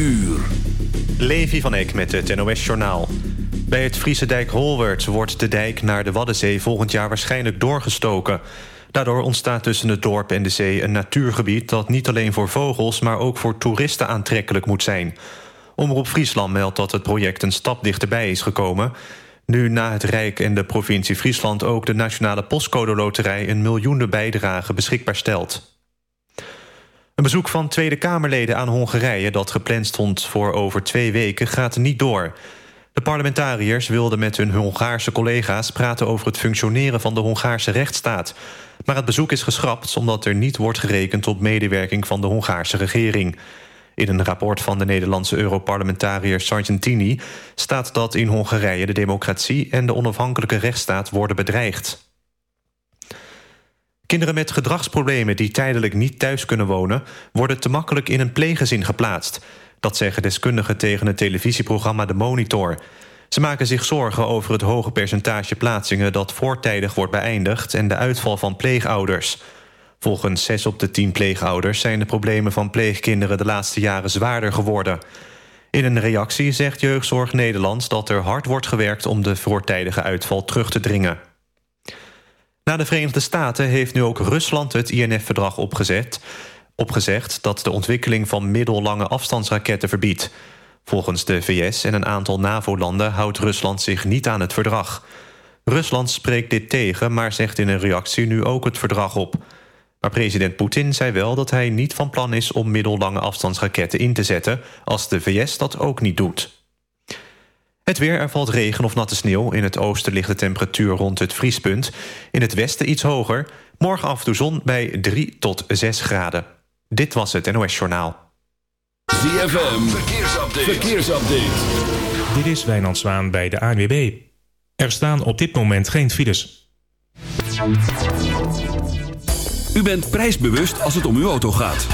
uur. Levi van Eck met het NOS-journaal. Bij het Friese dijk Holwert wordt de dijk naar de Waddenzee... volgend jaar waarschijnlijk doorgestoken. Daardoor ontstaat tussen het dorp en de zee een natuurgebied... dat niet alleen voor vogels, maar ook voor toeristen aantrekkelijk moet zijn. Omroep Friesland meldt dat het project een stap dichterbij is gekomen... Nu na het Rijk en de provincie Friesland ook de Nationale Postcode Loterij... een miljoenen bijdrage beschikbaar stelt. Een bezoek van Tweede Kamerleden aan Hongarije... dat gepland stond voor over twee weken, gaat niet door. De parlementariërs wilden met hun Hongaarse collega's... praten over het functioneren van de Hongaarse rechtsstaat. Maar het bezoek is geschrapt omdat er niet wordt gerekend... op medewerking van de Hongaarse regering. In een rapport van de Nederlandse Europarlementariër Sargentini... staat dat in Hongarije de democratie en de onafhankelijke rechtsstaat worden bedreigd. Kinderen met gedragsproblemen die tijdelijk niet thuis kunnen wonen... worden te makkelijk in een pleeggezin geplaatst. Dat zeggen deskundigen tegen het televisieprogramma De Monitor. Ze maken zich zorgen over het hoge percentage plaatsingen... dat voortijdig wordt beëindigd en de uitval van pleegouders... Volgens 6 op de 10 pleegouders zijn de problemen van pleegkinderen de laatste jaren zwaarder geworden. In een reactie zegt Jeugdzorg Nederland dat er hard wordt gewerkt om de voortijdige uitval terug te dringen. Na de Verenigde Staten heeft nu ook Rusland het INF-verdrag opgezet, opgezegd dat de ontwikkeling van middellange afstandsraketten verbiedt. Volgens de VS en een aantal NAVO-landen houdt Rusland zich niet aan het verdrag. Rusland spreekt dit tegen, maar zegt in een reactie nu ook het verdrag op. Maar president Poetin zei wel dat hij niet van plan is... om middellange afstandsraketten in te zetten... als de VS dat ook niet doet. Het weer, er valt regen of natte sneeuw. In het oosten ligt de temperatuur rond het vriespunt. In het westen iets hoger. Morgen af en toe zon bij 3 tot 6 graden. Dit was het NOS Journaal. ZFM, verkeersupdate. verkeersupdate. Dit is Wijnand Zwaan bij de ANWB. Er staan op dit moment geen files. U bent prijsbewust als het om uw auto gaat.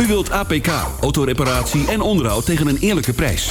U wilt APK, autoreparatie en onderhoud tegen een eerlijke prijs.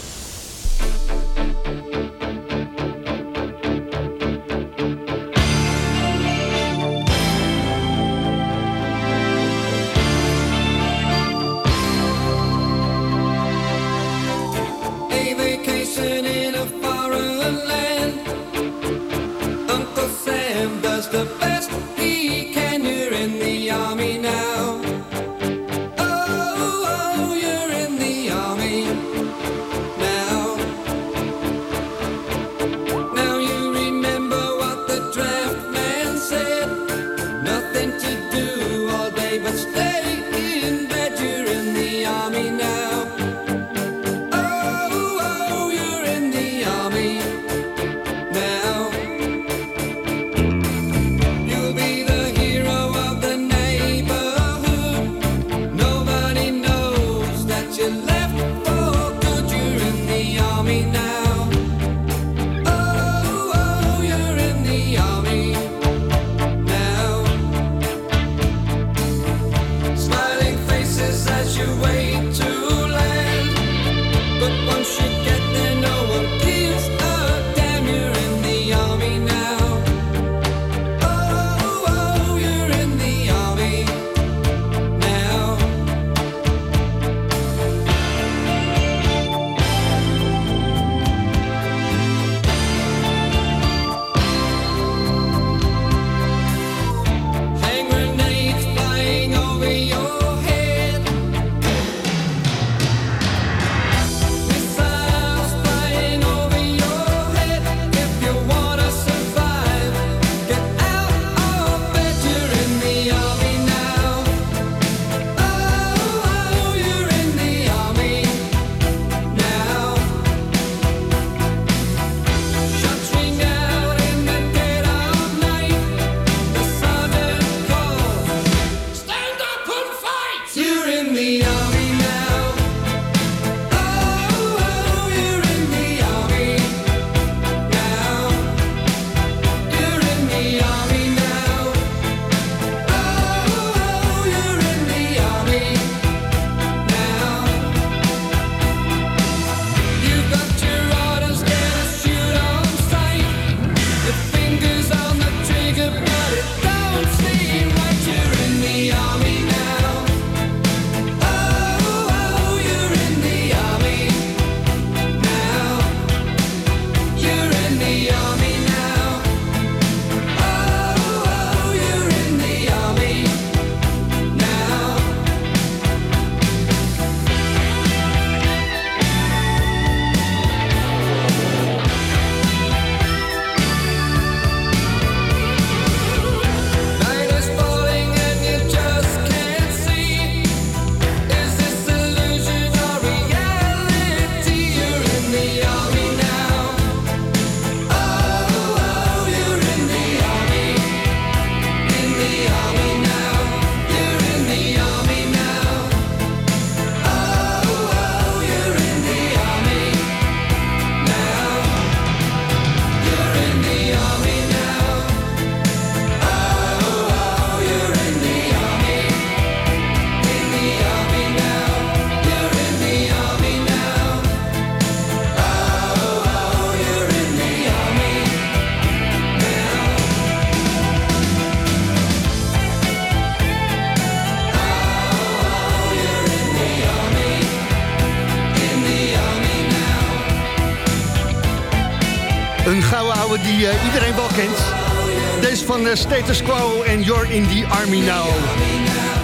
Eh, Status Quo en You're in the Army Now.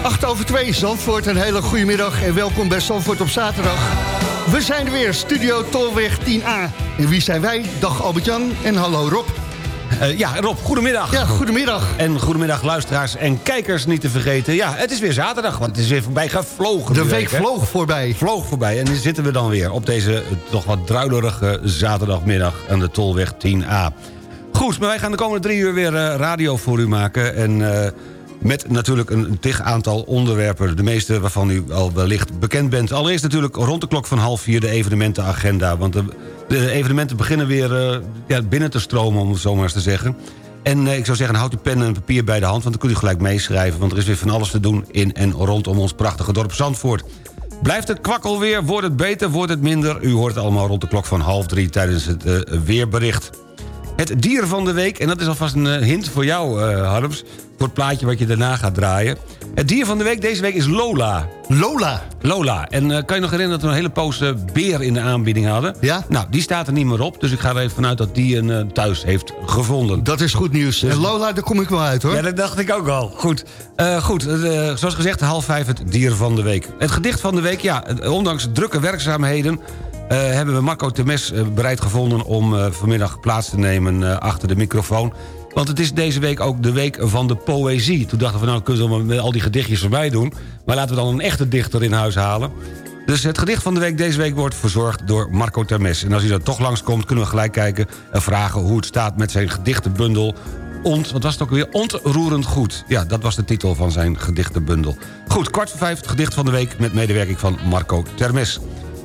8 over 2, Zandvoort, een hele goede middag en welkom bij Zandvoort op zaterdag. We zijn er weer, Studio Tolweg 10A. En wie zijn wij? Dag Albert-Jan en hallo Rob. Eh, ja, Rob, goedemiddag. Ja, goedemiddag. En goedemiddag luisteraars en kijkers niet te vergeten. Ja, het is weer zaterdag, want het is weer voorbij gevlogen. De week vloog voorbij. Vloog voorbij en nu zitten we dan weer op deze eh, toch wat druilerige zaterdagmiddag aan de Tolweg 10A. Goed, maar wij gaan de komende drie uur weer eh, radio voor u maken. En eh, met natuurlijk een tig aantal onderwerpen. De meeste waarvan u al wellicht bekend bent. Allereerst natuurlijk rond de klok van half vier de evenementenagenda. Want de, evenementen beginnen weer eh, ja, binnen te stromen, om het zo maar eens te zeggen. En ik zou zeggen, houd uw pen en papier bij de hand... want dan kunt u gelijk meeschrijven... want er is weer van alles te doen in en rondom ons prachtige dorp Zandvoort. Blijft het kwakkel weer? Wordt het beter? Wordt het minder? U hoort het allemaal rond de klok van half drie tijdens het weerbericht. Het dier van de week, en dat is alvast een eh, hint voor jou, eh Harms... voor het plaatje wat je daarna gaat draaien. Het dier van de week deze week is Lola. Lola. Lola. En eh, kan je nog herinneren dat we een hele poos beer in de aanbieding hadden? Ja. Nou, die staat er niet meer op, dus ik ga er even vanuit dat die een thuis heeft gevonden. Dat is goed nieuws. En Lola, daar kom ik wel uit hoor. Ja, dat dacht ik ook al. Goed, goed zoals gezegd, half vijf het dier van de week. Het gedicht van de week, ja, ondanks drukke werkzaamheden... eh, hebben we Marco Temes eh, bereid gevonden om eh, vanmiddag plaats te nemen achter de microfoon. Want het is deze week ook de week van de poëzie. Toen dachten we, nou kunnen we al die gedichtjes erbij doen. Maar laten we dan een echte dichter in huis halen. Dus het gedicht van de week deze week wordt verzorgd door Marco Termes. En als hij er toch langskomt, kunnen we gelijk kijken... en vragen hoe het staat met zijn gedichtenbundel... Ont, wat was het ook weer? Ontroerend goed. Ja, dat was de titel van zijn gedichtenbundel. Goed, kwart voor vijf het gedicht van de week... met medewerking van Marco Termes.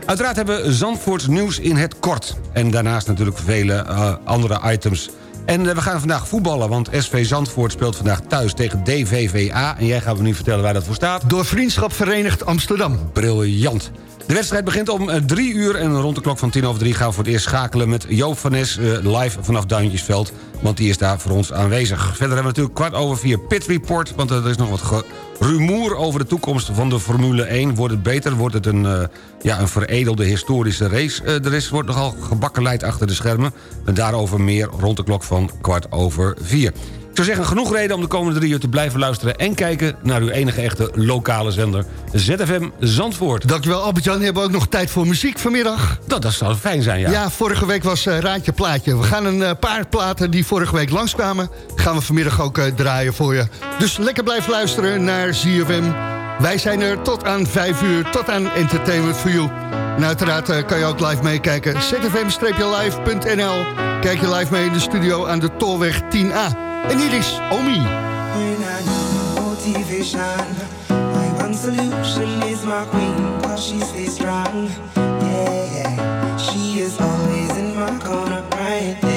Uiteraard hebben we Zandvoorts nieuws in het kort. En daarnaast natuurlijk vele eh, andere items. En eh, we gaan vandaag voetballen, want SV Zandvoort speelt vandaag thuis tegen DVVA. En jij gaat me nu vertellen waar dat voor staat. Door Vriendschap Verenigd Amsterdam. Briljant. De wedstrijd begint om eh, drie uur en rond de klok van tien over drie gaan we voor het eerst schakelen met Joop van Nes eh, live vanaf Duintjesveld. Want die is daar voor ons aanwezig. Verder hebben we natuurlijk kwart over vier Pit Report. Want er is nog wat rumoer over de toekomst van de Formule 1. Wordt het beter? Wordt het een, eh, ja, een veredelde historische race? Eh, er is, wordt nogal gebakkenleid achter de schermen. En daarover meer rond de klok van kwart over vier. Ik zou zeggen, genoeg reden om de komende drie uur te blijven luisteren... en kijken naar uw enige echte lokale zender, ZFM Zandvoort. Dankjewel Albert-Jan. Hebben we ook nog tijd voor muziek vanmiddag? Dat, dat zou fijn zijn, ja. Ja, vorige week was eh, Raadje Plaatje. We gaan een eh, paar platen die vorige week langskwamen... gaan we vanmiddag ook eh, draaien voor je. Dus lekker blijven luisteren naar ZFM. Wij zijn er tot aan 5 uur, tot aan Entertainment for You. En uiteraard kan je ook live meekijken. zfm-live.nl Kijk je live mee in de studio aan de Tolweg 10A. En hier is Omi. When I need motivation, my one solution is my queen, she stays strong. She is always in my corner, right there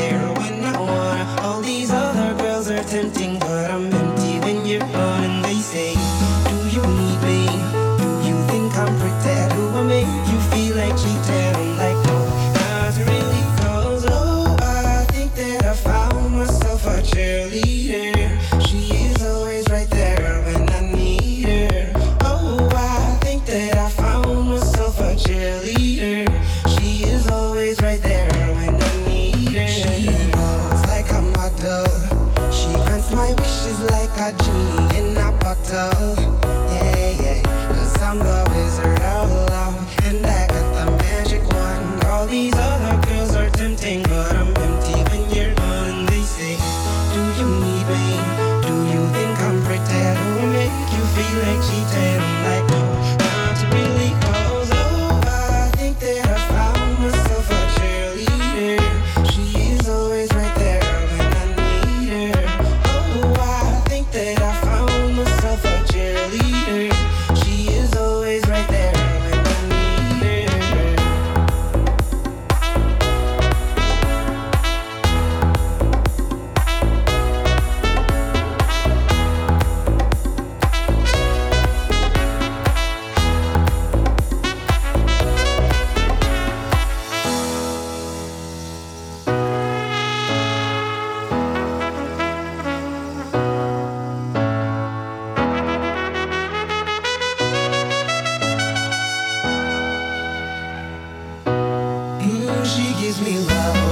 gives me love.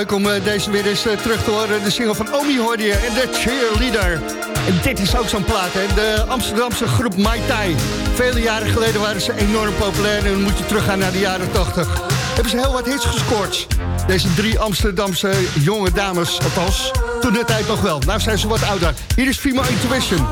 Leuk om eh, deze weer eens eh, terug te horen. De single van Omi hoorde en de cheerleader. En dit is ook zo'n plaat, hè. De Amsterdamse groep Mai Tai. Vele jaren geleden waren ze enorm populair... en moet je teruggaan naar de jaren 80. Hebben ze heel wat hits gescoord. Deze drie Amsterdamse jonge dames, althans, toen de tijd nog wel. Nou zijn ze wat ouder. Hier is Female Intuition.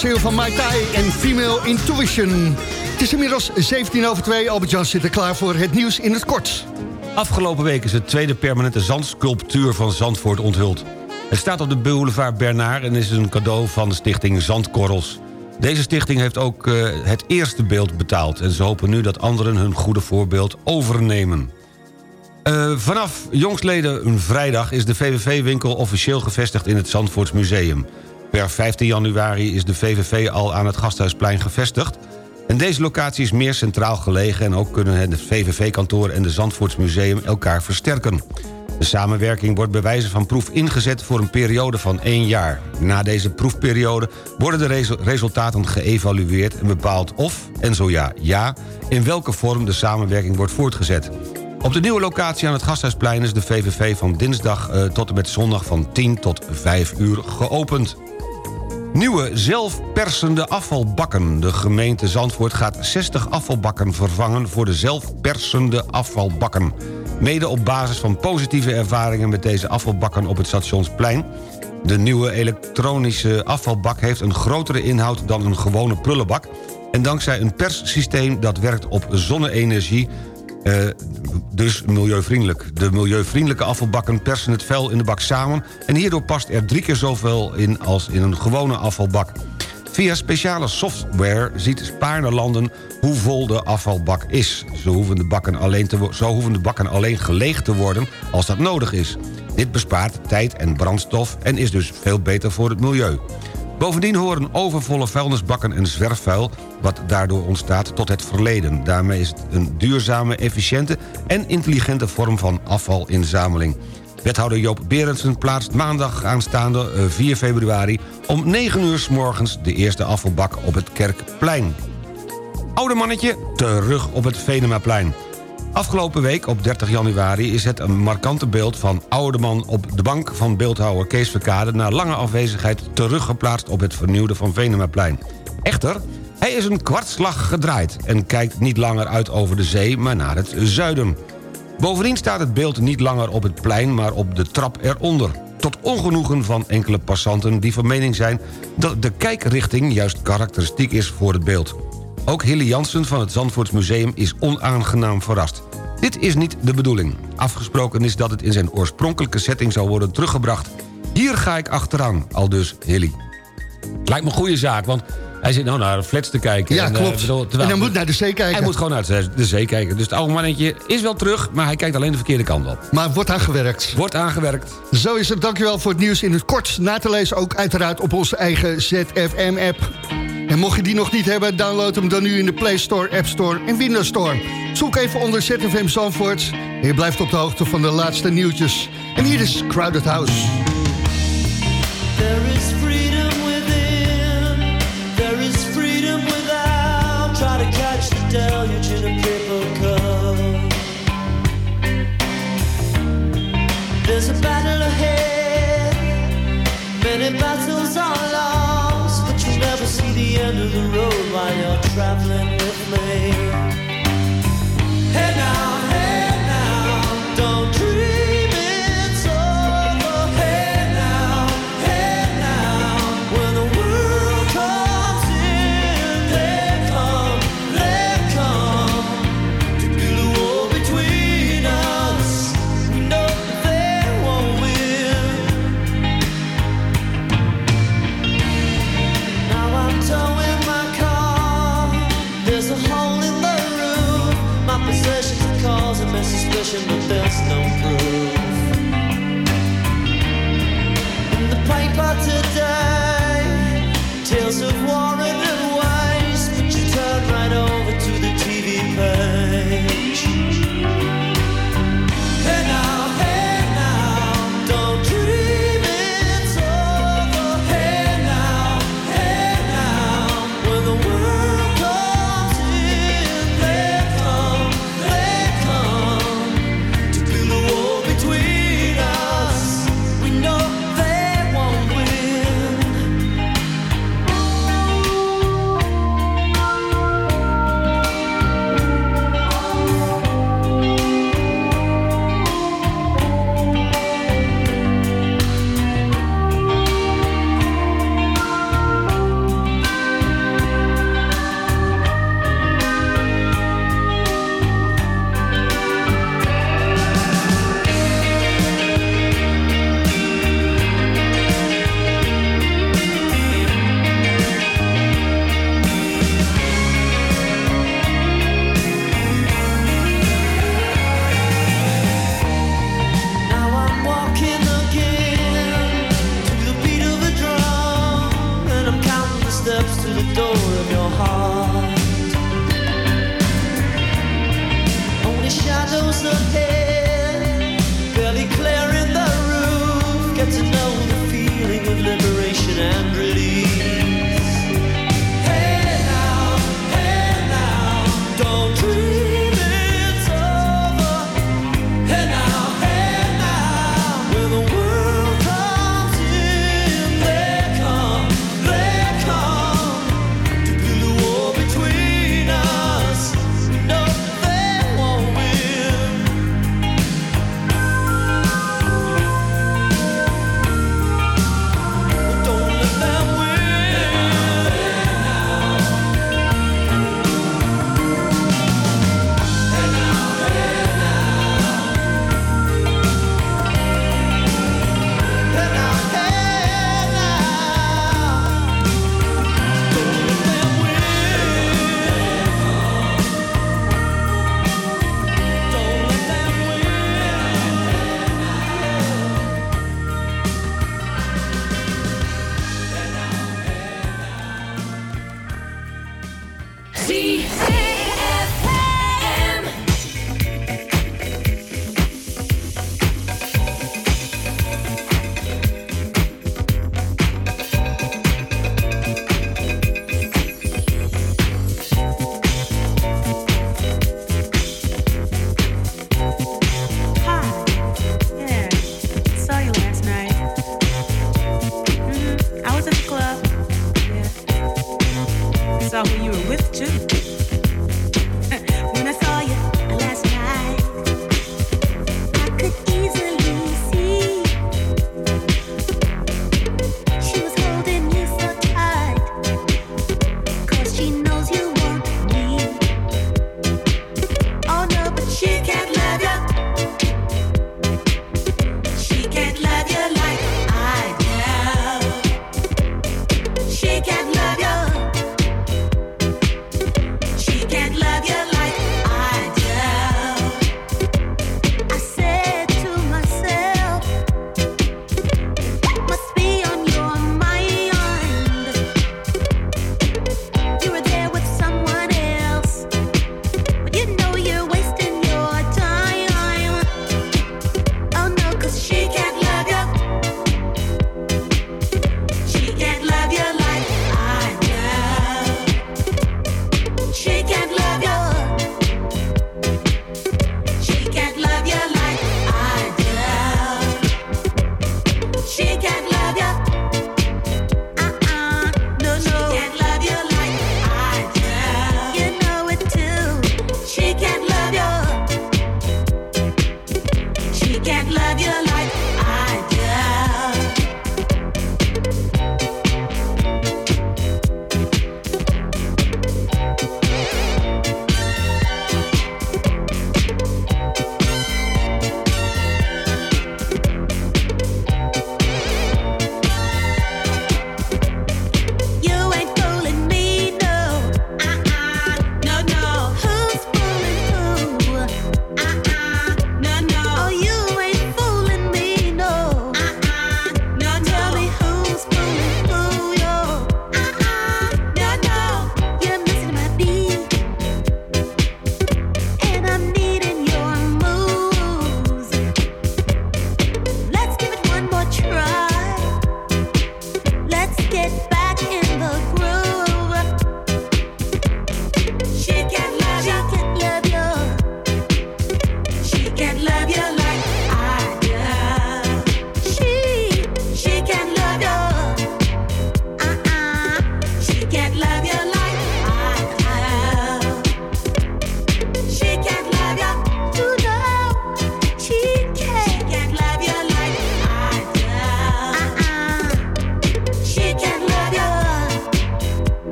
Single van Mai Tai en Female Intuition. Het is inmiddels 17 over 2. Albert-Jan zit er klaar voor het nieuws in het kort. Afgelopen week is het tweede permanente zandsculptuur van Zandvoort onthuld. Het staat op de boulevard Bernard en is een cadeau van de stichting Zandkorrels. Deze stichting heeft ook eh, het eerste beeld betaald... en ze hopen nu dat anderen hun goede voorbeeld overnemen. Eh, vanaf jongstleden een vrijdag is de VVV-winkel officieel gevestigd in het Zandvoorts Museum. Per 15 januari is de VVV al aan het Gasthuisplein gevestigd... en deze locatie is meer centraal gelegen... en ook kunnen het VVV-kantoor en de Zandvoorts Museum elkaar versterken. De samenwerking wordt bij wijze van proef ingezet voor een periode van één jaar. Na deze proefperiode worden de resu- resultaten geëvalueerd... en bepaald of, en zo ja, ja, in welke vorm de samenwerking wordt voortgezet. Op de nieuwe locatie aan het Gasthuisplein is de VVV van dinsdag eh, tot en met zondag van 10 tot 5 uur geopend. Nieuwe zelfpersende afvalbakken. De gemeente Zandvoort gaat 60 afvalbakken vervangen... voor de zelfpersende afvalbakken. Mede op basis van positieve ervaringen met deze afvalbakken op het Stationsplein... De nieuwe elektronische afvalbak heeft een grotere inhoud dan een gewone prullenbak... en dankzij een perssysteem dat werkt op zonne-energie... eh, dus milieuvriendelijk. De milieuvriendelijke afvalbakken persen het vuil in de bak samen... en hierdoor past er drie keer zoveel in als in een gewone afvalbak. Via speciale software ziet Spaarne landen hoe vol de afvalbak is. Zo hoeven, de bakken alleen te, zo hoeven de bakken alleen geleegd te worden als dat nodig is. Dit bespaart tijd en brandstof en is dus veel beter voor het milieu. Bovendien horen overvolle vuilnisbakken en zwerfvuil... wat daardoor ontstaat tot het verleden. Daarmee is het een duurzame, efficiënte en intelligente vorm van afvalinzameling. Wethouder Joop Berendsen plaatst maandag aanstaande eh, 4 februari... om 9 uur s morgens de eerste afvalbak op het Kerkplein. Oude mannetje, terug op het Venemaplein. Afgelopen week, op 30 januari, is het een markante beeld van oude man op de bank van beeldhouwer Kees Verkade... na lange afwezigheid teruggeplaatst op het vernieuwde van Venemaplein. Echter, hij is een kwartslag gedraaid en kijkt niet langer uit over de zee, maar naar het zuiden. Bovendien staat het beeld niet langer op het plein, maar op de trap eronder. Tot ongenoegen van enkele passanten die van mening zijn... dat de kijkrichting juist karakteristiek is voor het beeld. Ook Hilly Jansen van het Zandvoortsmuseum is onaangenaam verrast. Dit is niet de bedoeling. Afgesproken is dat het in zijn oorspronkelijke setting zal worden teruggebracht. Hier ga ik achteraan, al dus Hilly. Lijkt me een goede zaak, want hij zit nou naar de flats te kijken. Ja, en, eh, klopt. bedoel, terwijl- En hij moet naar de zee kijken. Hij moet gewoon naar de de zee kijken. Dus het oude mannetje is wel terug, maar hij kijkt alleen de verkeerde kant op. Maar wordt aangewerkt. Wordt aangewerkt. Zo is het. Dankjewel voor het nieuws in het kort. Na te lezen ook uiteraard op onze eigen ZFM-app. En mocht je die nog niet hebben, download hem dan nu in de Play Store, App Store en Windows Store. Zoek even onder ZFM Zandvoort. En je blijft op de hoogte van de laatste nieuwtjes. En hier is Crowded House. There is freedom within, there is freedom without. Try to catch the deluge in a paper cup. There's a battle ahead, many battles are lost, the end of the road while you're traveling with me.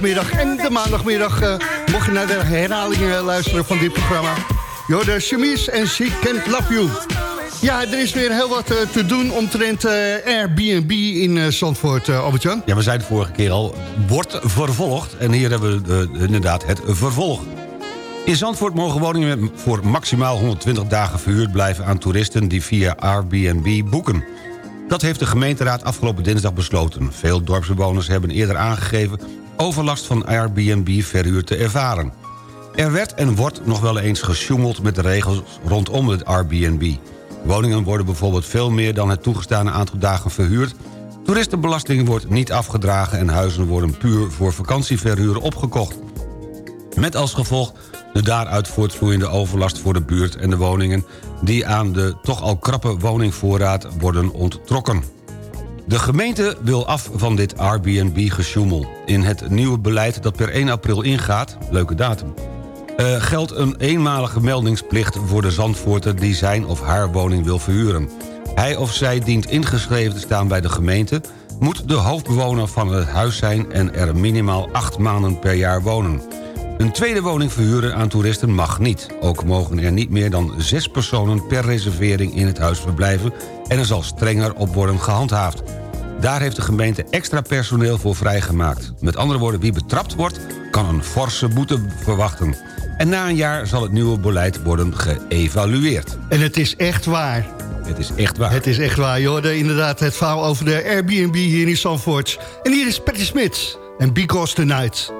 Zaterdagmiddag en de maandagmiddag. eh, mocht je naar de herhalingen luisteren van dit programma. Yo, de Chemise en She Can't Love You. Ja, er is weer heel wat eh, te doen omtrent eh, Airbnb in eh, Zandvoort, eh Albert-Jan. Ja, we zeiden de vorige keer al, wordt vervolgd. En hier hebben we eh, inderdaad het vervolg. In Zandvoort mogen woningen voor maximaal 120 dagen verhuurd blijven... aan toeristen die via Airbnb boeken. Dat heeft de gemeenteraad afgelopen dinsdag besloten. Veel dorpsbewoners hebben eerder aangegeven... overlast van Airbnb-verhuur te ervaren. Er werd en wordt nog wel eens gesjoemeld met de regels rondom het Airbnb. Woningen worden bijvoorbeeld veel meer dan het toegestane aantal dagen verhuurd... toeristenbelasting wordt niet afgedragen... en huizen worden puur voor vakantieverhuur opgekocht. Met als gevolg de daaruit voortvloeiende overlast voor de buurt en de woningen... die aan de toch al krappe woningvoorraad worden onttrokken. De gemeente wil af van dit Airbnb-gesjoemel. In het nieuwe beleid dat per 1 april ingaat, leuke datum... eh, geldt een eenmalige meldingsplicht voor de Zandvoorter... die zijn of haar woning wil verhuren. Hij of zij dient ingeschreven te staan bij de gemeente... moet de hoofdbewoner van het huis zijn... en er minimaal acht maanden per jaar wonen. Een tweede woning verhuren aan toeristen mag niet. Ook mogen er niet meer dan zes personen per reservering in het huis verblijven... en er zal strenger op worden gehandhaafd. Daar heeft de gemeente extra personeel voor vrijgemaakt. Met andere woorden, wie betrapt wordt, kan een forse boete verwachten. En na een jaar zal het nieuwe beleid worden geëvalueerd. En het is echt waar. Het is echt waar. Het is echt waar. Je hoorde inderdaad het verhaal over de Airbnb hier in Zandvoort. En hier is Patty Smith en Because the Night.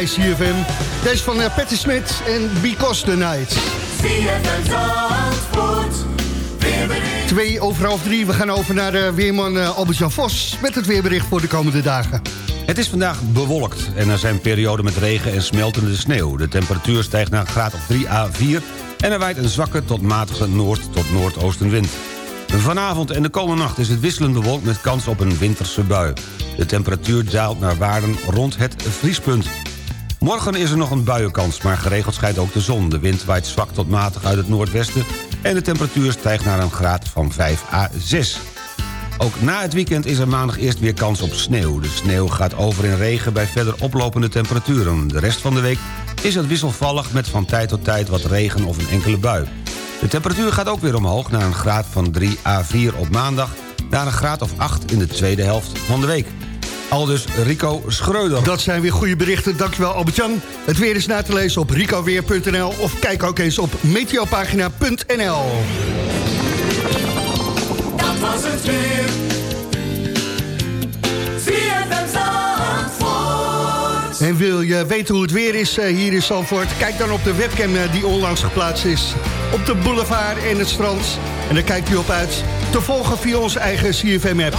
Bij CFM. Deze van uh, Patty Smith en Because the Night. Twee over half drie. We gaan over naar de weerman uh, Albert-Jan Vos... met het weerbericht voor de komende dagen. Het is vandaag bewolkt en er zijn perioden met regen en smeltende sneeuw. De temperatuur stijgt naar een graad of 3 à 4... en er waait een zwakke tot matige noord- tot noordoostenwind. Vanavond en de komende nacht is het wisselend bewolkt met kans op een winterse bui. De temperatuur daalt naar waarden rond het vriespunt. Morgen is er nog een buienkans, maar geregeld schijnt ook de zon. De wind waait zwak tot matig uit het noordwesten... en de temperatuur stijgt naar een graad van 5 à 6. Ook na het weekend is er maandag eerst weer kans op sneeuw. De sneeuw gaat over in regen bij verder oplopende temperaturen. De rest van de week is het wisselvallig met van tijd tot tijd wat regen of een enkele bui. De temperatuur gaat ook weer omhoog naar een graad van 3 à 4 op maandag... naar een graad of 8 in de tweede helft van de week. Aldus Rico Schreuder. Dat zijn weer goede berichten. Dankjewel Albert-Jan. Het weer is na te lezen op ricoweer.nl... of kijk ook eens op meteopagina.nl. Dat was het weer. En wil je weten hoe het weer is eh, hier in Zandvoort? Kijk dan op de webcam eh, die onlangs geplaatst is. Op de boulevard en het strand. En daar kijkt u op uit. Te volgen via onze eigen CFM-app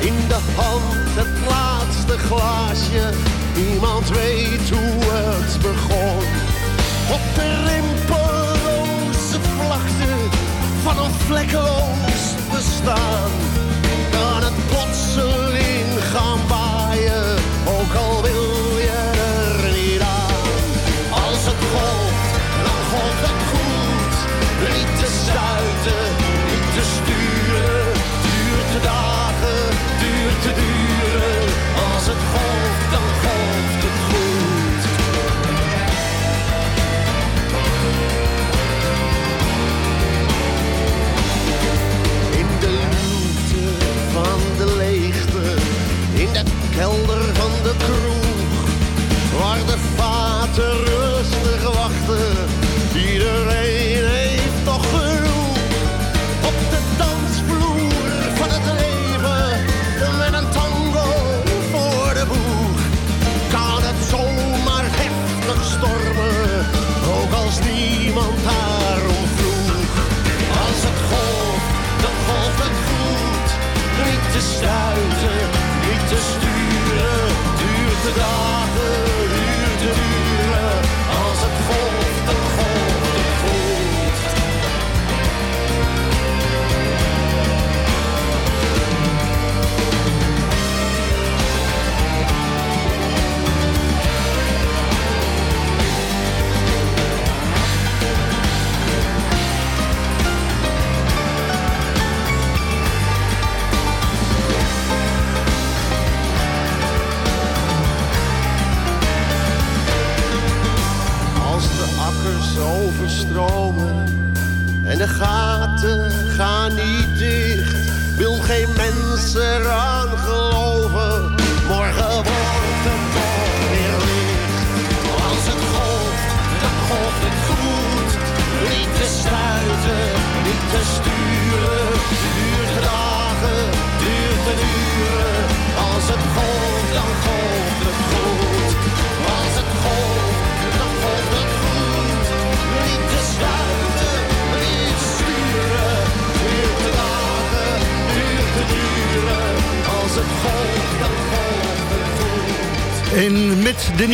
in de hand het laatste glaasje, niemand weet hoe het begon. Op de rimpeloze vlakte van een vlekkeloos bestaan, kan het plotseling gaan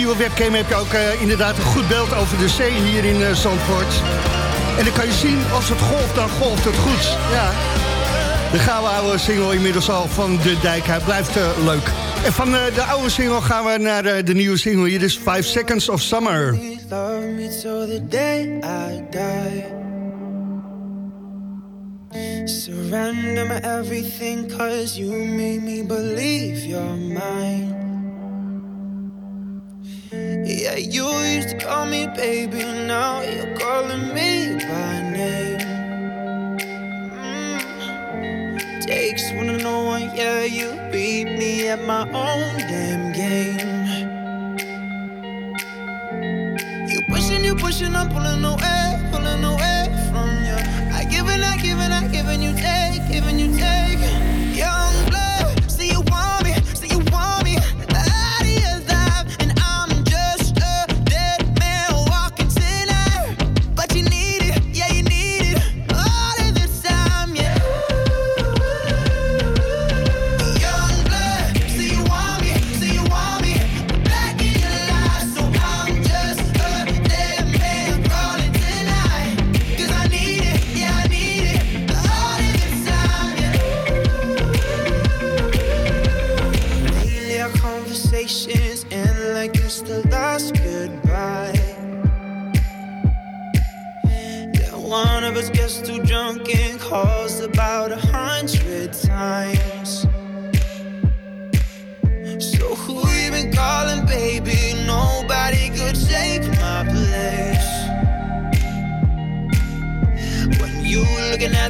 nieuwe webcam heb je ook eh, inderdaad een goed beeld over de zee hier in uh, Zandvoort. En dan kan je zien, als het golft, dan golft het goed. Ja. De gouden oude single inmiddels al van De Dijk. Hij blijft eh, leuk. En van de oude single gaan we naar de nieuwe single. Hier is 5 Seconds of Summer. Surrender my everything cause you made me believe you're mine Yeah, you used to call me baby, now you're calling me by name. Mm. Takes one to know one, yeah, you beat me at my own damn game. You pushing, you pushing, I'm pulling away, pulling away from you. I give and I give and I give and you take, giving you take.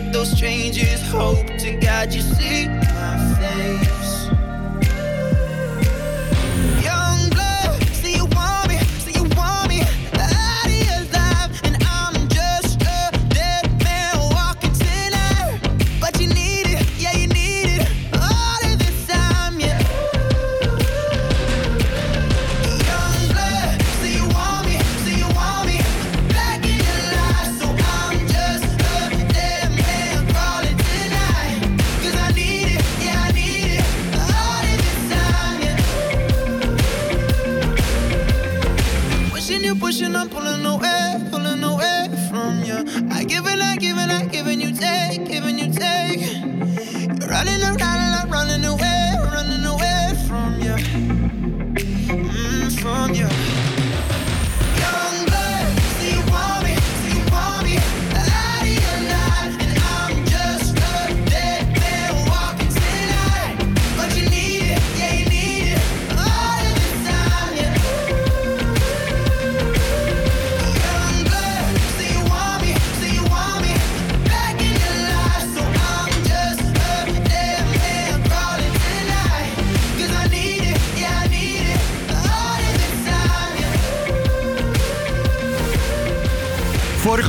those changes. Hope to God you see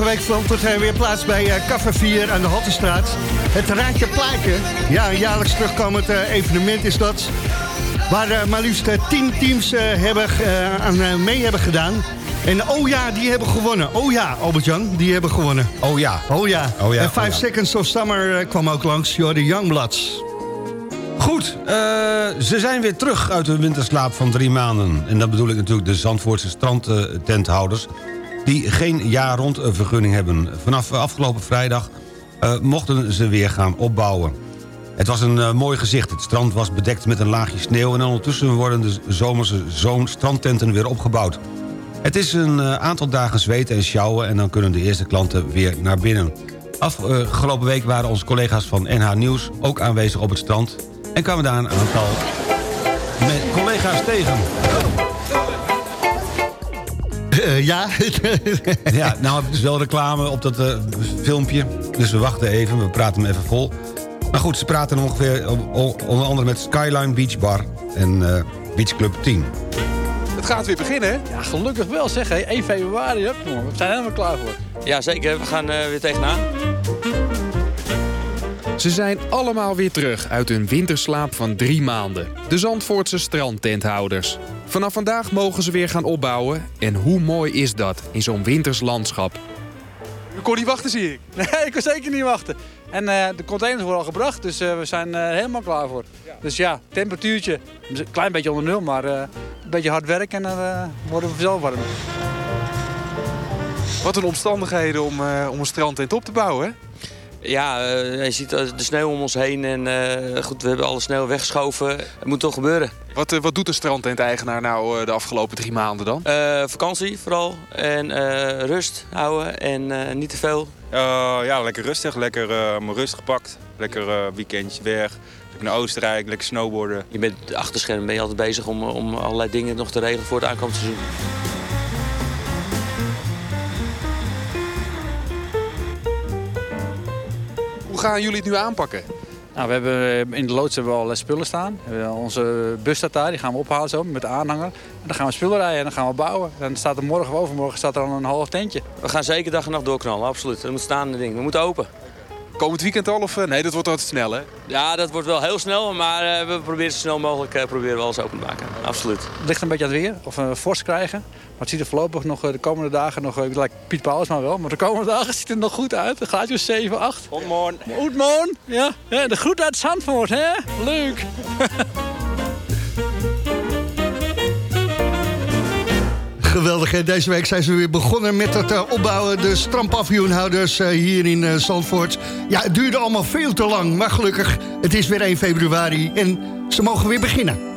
week vond weer plaats bij eh, Café 4 aan de Hottenstraat. Het Raadje Plaatje. Ja, een jaarlijks terugkomend eh, evenement is dat. Waar eh, maar liefst 10 teams hebben, aan mee hebben gedaan. En oh ja, die hebben gewonnen. Oh ja, Albert-Jan, die hebben gewonnen. Oh ja. Oh ja. Oh ja, en 5 oh ja. Seconds of Summer kwam ook langs. Joh, de Youngbloods. Goed, ze zijn weer terug uit hun winterslaap van drie maanden. En dat bedoel ik natuurlijk de Zandvoortse strandtenthouders... die geen jaar-rond eh, vergunning hebben. Vanaf afgelopen vrijdag eh, mochten ze weer gaan opbouwen. Het was een eh, mooi gezicht. Het strand was bedekt met een laagje sneeuw... en ondertussen worden de zomerse zo'n strandtenten weer opgebouwd. Het is een eh, aantal dagen zweten en sjouwen... en dan kunnen de eerste klanten weer naar binnen. Afgelopen week waren onze collega's van NH Nieuws ook aanwezig op het strand... en kwamen daar een aantal collega's tegen. Eh, ja. ja, nou het is wel reclame op dat eh, filmpje. Dus we wachten even, we praten hem even vol. Maar goed, ze praten ongeveer onder andere met Skyline Beach Bar en eh, Beach Club 10. Het gaat weer beginnen, hè? Ja, gelukkig wel zeg. Hè. 1 februari, hup, jongen. we zijn helemaal klaar voor. Ja, zeker. We gaan eh, weer tegenaan. Ze zijn allemaal weer terug uit hun winterslaap van drie maanden. De Zandvoortse strandtenthouders. Vanaf vandaag mogen ze weer gaan opbouwen. En hoe mooi is dat in zo'n winters landschap? U kon niet wachten, zie ik. Nee, ik kon zeker niet wachten. En eh, de containers worden al gebracht, dus eh, we zijn eh, helemaal klaar voor. Dus ja, temperatuurtje, een klein beetje onder nul, maar eh, een beetje hard werken en dan eh, worden we vanzelf warm. Wat een omstandigheden om, eh, om een strandtent op te bouwen, hè? Ja, eh, je ziet eh, de sneeuw om ons heen en eh, goed, we hebben alle sneeuw weggeschoven. Het moet toch gebeuren. Wat, wat doet een strandtent-eigenaar nou eh, de afgelopen drie maanden dan? Eh, vakantie vooral en eh, rust houden en eh, niet te veel. Eh, ja, lekker rustig. Lekker eh, mijn rust gepakt. Lekker eh, weekendje weg. Lekker naar Oostenrijk, lekker snowboarden. Je bent achter scherm ben je altijd bezig om, om allerlei dingen nog te regelen voor het aankomend seizoen. Hoe gaan jullie het nu aanpakken? Nou, we hebben, in de loods hebben we al spullen staan. We hebben Onze bus staat daar, die gaan we ophalen zo met de aanhanger. En dan gaan we spullen rijden en dan gaan we bouwen. Dan staat er morgen of overmorgen staat er al een half tentje. We gaan zeker dag en nacht doorknallen, absoluut. Dat moet staan, ding. We moeten open. Komend weekend al of... eh, nee, dat wordt altijd snel, hè? Ja, dat wordt wel heel snel, maar eh, we proberen zo snel mogelijk eh, proberen we alles open te maken. Absoluut. Het ligt een beetje aan het weer, of we vorst krijgen. Maar het ziet er voorlopig nog eh, de komende dagen nog... Ik lijkt Piet maar wel, maar de komende dagen ziet het er nog goed uit. Een graadje 7, 8. Goedemorgen. Goedemorgen. Ja, ja, de groet uit Zandvoort, hè? Leuk. Geweldig, hè? deze week zijn ze weer begonnen met het eh, opbouwen. De strandpaviljoenhouders eh, hier in eh, Zandvoort. Ja, het duurde allemaal veel te lang, maar gelukkig, het is weer 1 februari en ze mogen weer beginnen.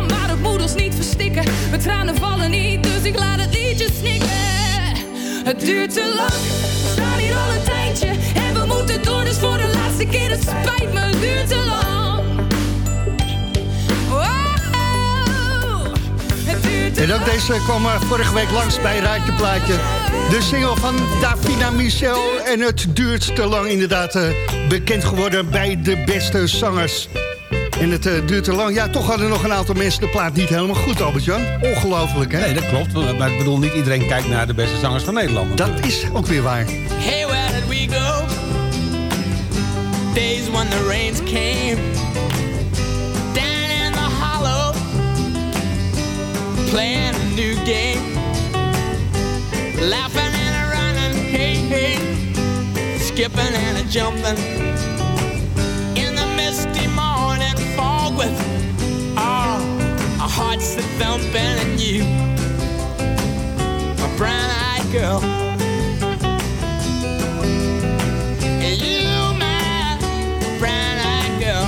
ons niet verstikken. Mijn tranen vallen niet, dus ik laat het liedje snikken. Het duurt te lang, we staan hier al een tijdje. En we moeten door, dus voor de laatste keer, het spijt me, het duurt te lang. Wow, het duurt te En ook deze kwam eh, vorige week langs bij Raadje Plaatje. De single van Davina Michel. En het duurt te lang inderdaad eh, bekend geworden bij de beste zangers. En het eh, duurt te lang. Ja, toch hadden nog een aantal mensen de plaat niet helemaal goed, Albert-Jan. Ongelooflijk, hè? Nee, dat klopt. Maar ik bedoel, niet iedereen kijkt naar de beste zangers van Nederland. Dat is ook weer waar. Hey, where did we go? Days when the rains came down in the hollow, playing a new game, laughing and a running, hey hey, skipping and a jumping with ah, all our hearts that thumping and you, my brown-eyed girl. And you, my brown-eyed girl.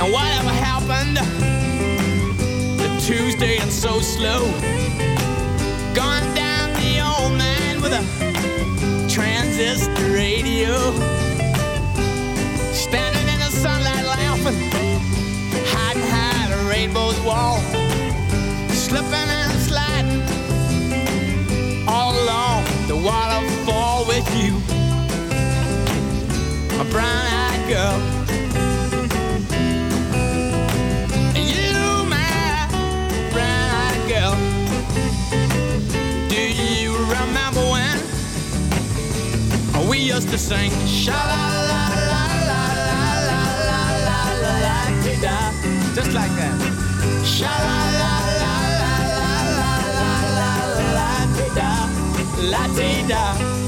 And whatever happened to Tuesday and so slow? Gone down the old man with a transistor radio. Brown-eyed girl. You, my brown-eyed girl. Do you remember when we used to sing sha la la la la la la la la la la da just like that. Sha la la la la la la la la la da la ti da.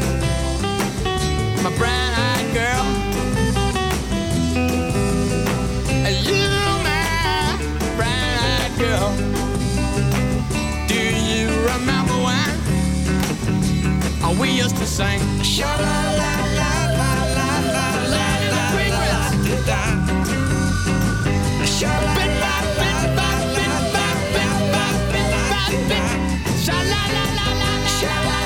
we used to sing? Sha la la la la la la la la la la Sha la la la la la la la la la Sha la la la la Sha la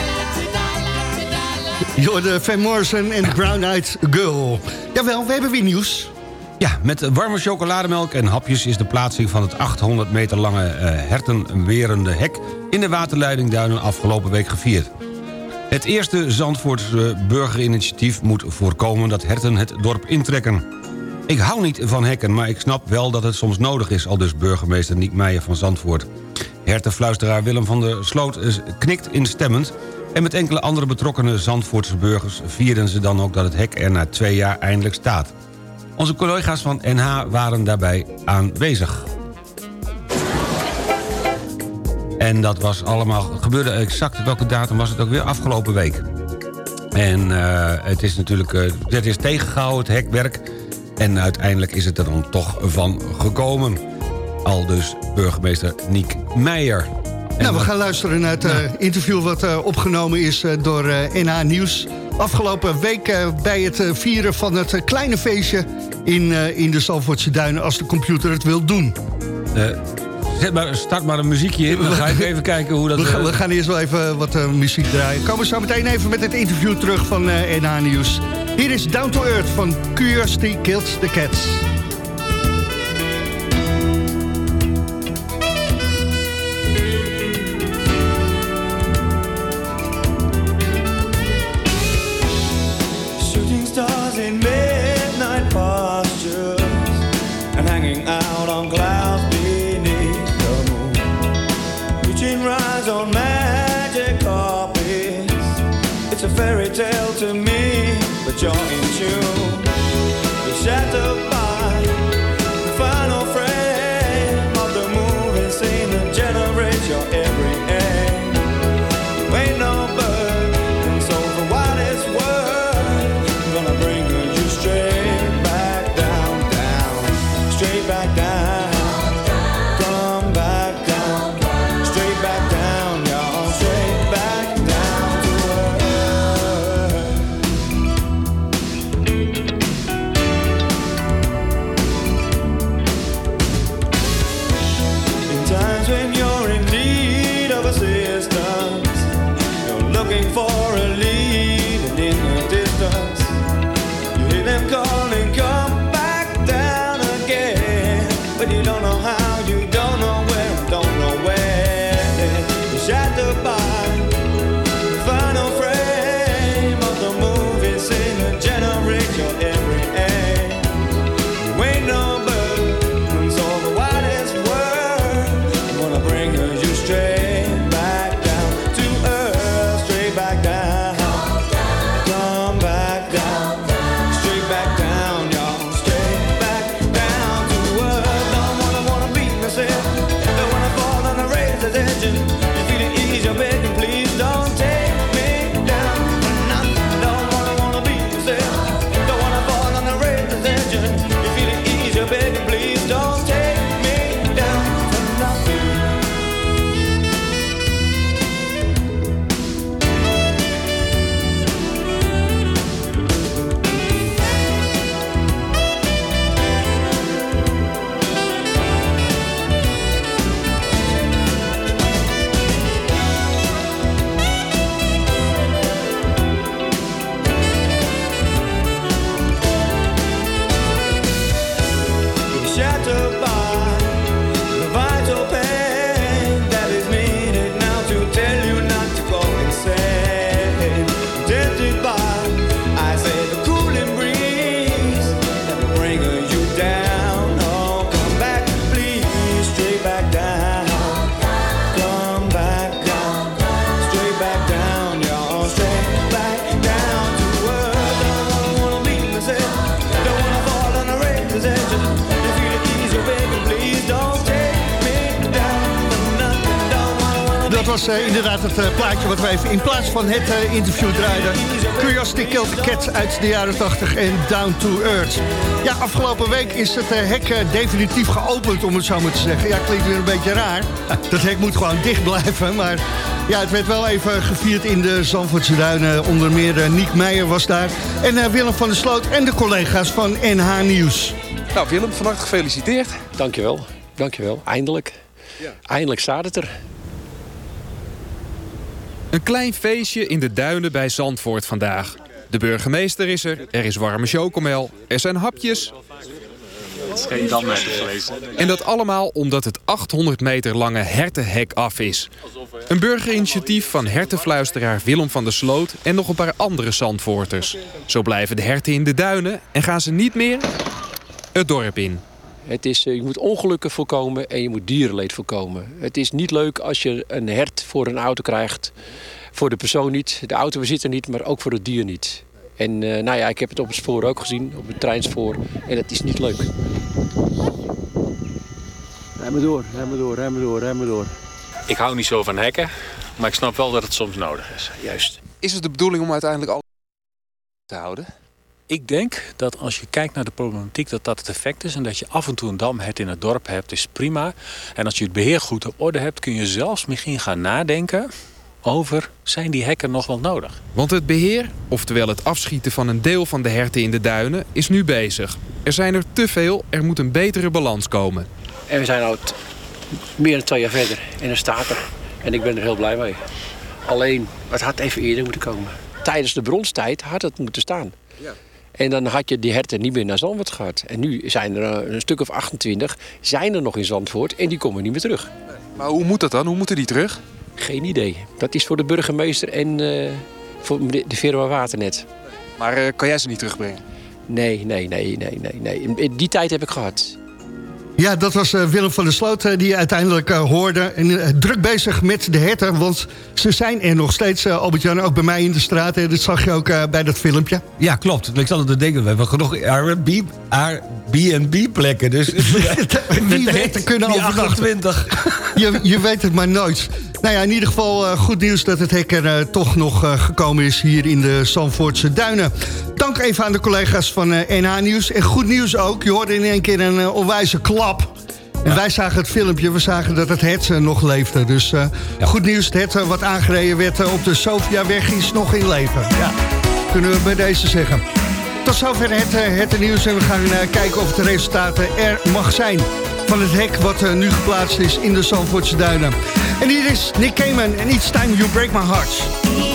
la Je hoorde Van Morrison en Brown Eyed Girl. Jawel, we hebben weer nieuws. Ja, met warme chocolademelk en hapjes is de plaatsing van het 800 meter lange eh, hertenwerende hek... in de waterleidingduinen afgelopen week gevierd. Het eerste Zandvoortse burgerinitiatief moet voorkomen dat herten het dorp intrekken. Ik hou niet van hekken, maar ik snap wel dat het soms nodig is... al dus burgemeester Niek Meijer van Zandvoort. Hertenfluisteraar Willem van der Sloot knikt instemmend... en met enkele andere betrokkenen Zandvoortse burgers... vierden ze dan ook dat het hek er na twee jaar eindelijk staat. Onze collega's van NH waren daarbij aanwezig. En dat was allemaal, gebeurde exact, welke datum was het ook weer? Afgelopen week. En eh, het is natuurlijk, het is tegengehouden, het hekwerk. En uiteindelijk is het er dan toch van gekomen. Al dus burgemeester Niek Meijer. Nou, we gaan luisteren naar het eh, interview wat opgenomen is door NH Nieuws. Afgelopen week bij het vieren van het kleine feestje in, in de Zalvoortse Duinen... als de computer het wil doen. Zet maar, start maar een muziekje in. Dan ga ik even kijken hoe dat... We, gaan- eh, we gaan eerst wel even wat eh, muziek draaien. Komen we zo meteen even met het interview terug van eh NH Nieuws. Hier is Down to Earth van Curiosity Kills the Cats. You're in tune. In plaats van het eh, interview draaiden. Curiosity Killed Cat uit de jaren 80 en Down to Earth. Ja, afgelopen week is het eh, hek eh, definitief geopend, om het zo maar te zeggen. Ja, klinkt weer een beetje raar. Dat hek moet gewoon dicht blijven, maar... Ja, het werd wel even gevierd in de Zandvoortse Duinen. Onder meer Niek Meijer was daar. En Willem van der Sloot en de collega's van NH Nieuws. Nou Willem, van harte gefeliciteerd. Dankjewel, dankjewel. Eindelijk. Eindelijk staat het er. Een klein feestje in de duinen bij Zandvoort vandaag. De burgemeester is er, er is warme chocomel, er zijn hapjes. Het is geen dammeter geweest. En dat allemaal omdat het 800 meter lange hertenhek af is. Een burgerinitiatief van hertenfluisteraar Willem van der Sloot... en nog een paar andere Zandvoorters. Zo blijven de herten in de duinen en gaan ze niet meer het dorp in. Het is, eh, je moet ongelukken voorkomen en je moet dierenleed voorkomen. Het is niet leuk als je een hert voor een auto krijgt. Voor de persoon niet, de autobezitter niet, maar ook voor het dier niet. En eh, nou ja, ik heb het op het spoor ook gezien, op het treinspoor. En het is niet leuk. Remmen door, remmen door, remmen door, remmen door. Ik hou niet zo van hekken, maar ik snap wel dat het soms nodig is. Juist. Is het de bedoeling om uiteindelijk al te houden? Ik denk dat als je kijkt naar de problematiek dat dat het effect is... en dat je af en toe een damhert in het dorp hebt, is prima. En als je het beheer goed op orde hebt... kun je zelfs misschien gaan nadenken over... zijn die hekken nog wel nodig? Want het beheer, oftewel het afschieten van een deel van de herten in de duinen, is nu bezig. Er zijn er te veel, er moet een betere balans komen. En we zijn al meer dan twee jaar verder en er staat er. En ik ben er heel blij mee. Alleen, het had even eerder moeten komen. Tijdens de bronstijd had het moeten staan. En dan had je die herten niet meer naar Zandvoort gehad. En nu zijn er eh, een stuk of 28 zijn er nog in Zandvoort en die komen niet meer terug. Maar hoe moet dat dan? Hoe moeten die terug? Geen idee. Dat is voor de burgemeester en eh, voor de firma Waternet. Maar eh, kan jij ze niet terugbrengen? Nee, nee, nee, nee, nee, nee. Die tijd heb ik gehad. Ja, dat was eh, Willem van der Sloot eh, die je uiteindelijk eh, hoorde. En druk bezig met de herten, want ze zijn er nog steeds, Albert-Jan, ook bij mij in de straat. hè. Dat zag je ook bij dat filmpje. Ja, klopt. Ik zat te denken, we hebben genoeg R&B Airbnb-plekken. Dus Wie weet, er kunnen overnachten. 28. Je, je weet het maar nooit. Nou ja, in ieder geval goed nieuws dat het hek er toch nog gekomen is hier in de Zandvoortse Duinen. Dank even aan de collega's van NH Nieuws. En goed nieuws ook, je hoorde in één keer een onwijze klap. En wij zagen het filmpje, we zagen dat het het eh, nog leefde. Dus eh, goed nieuws, het het eh, wat aangereden werd op de Sofiaweg is nog in leven. Ja, kunnen we bij deze zeggen. Tot zover het, het nieuws en we gaan kijken of de resultaten er mag zijn van het hek wat nu geplaatst is in de Zandvoortse Duinen. En hier is Nick Cayman en Each Time You Break My Heart.